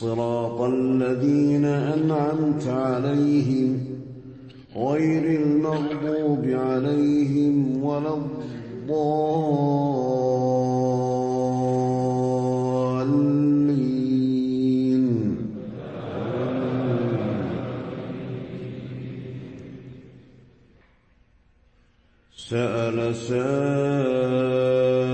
صراط الذين أنعمت عليهم غير المغضوب عليهم ولا الضالين. سأل سائل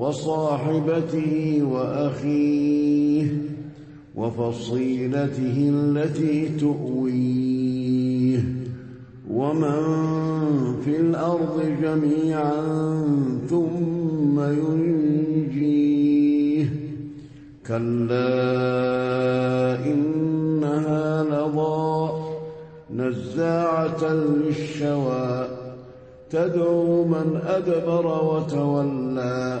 وصاحبته وأخيه وفصيلته التي تؤويه ومن في الأرض جميعا ثم ينجيه كلا إنها لظى نزاعة للشوى تدعو من أدبر وتولى